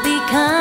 become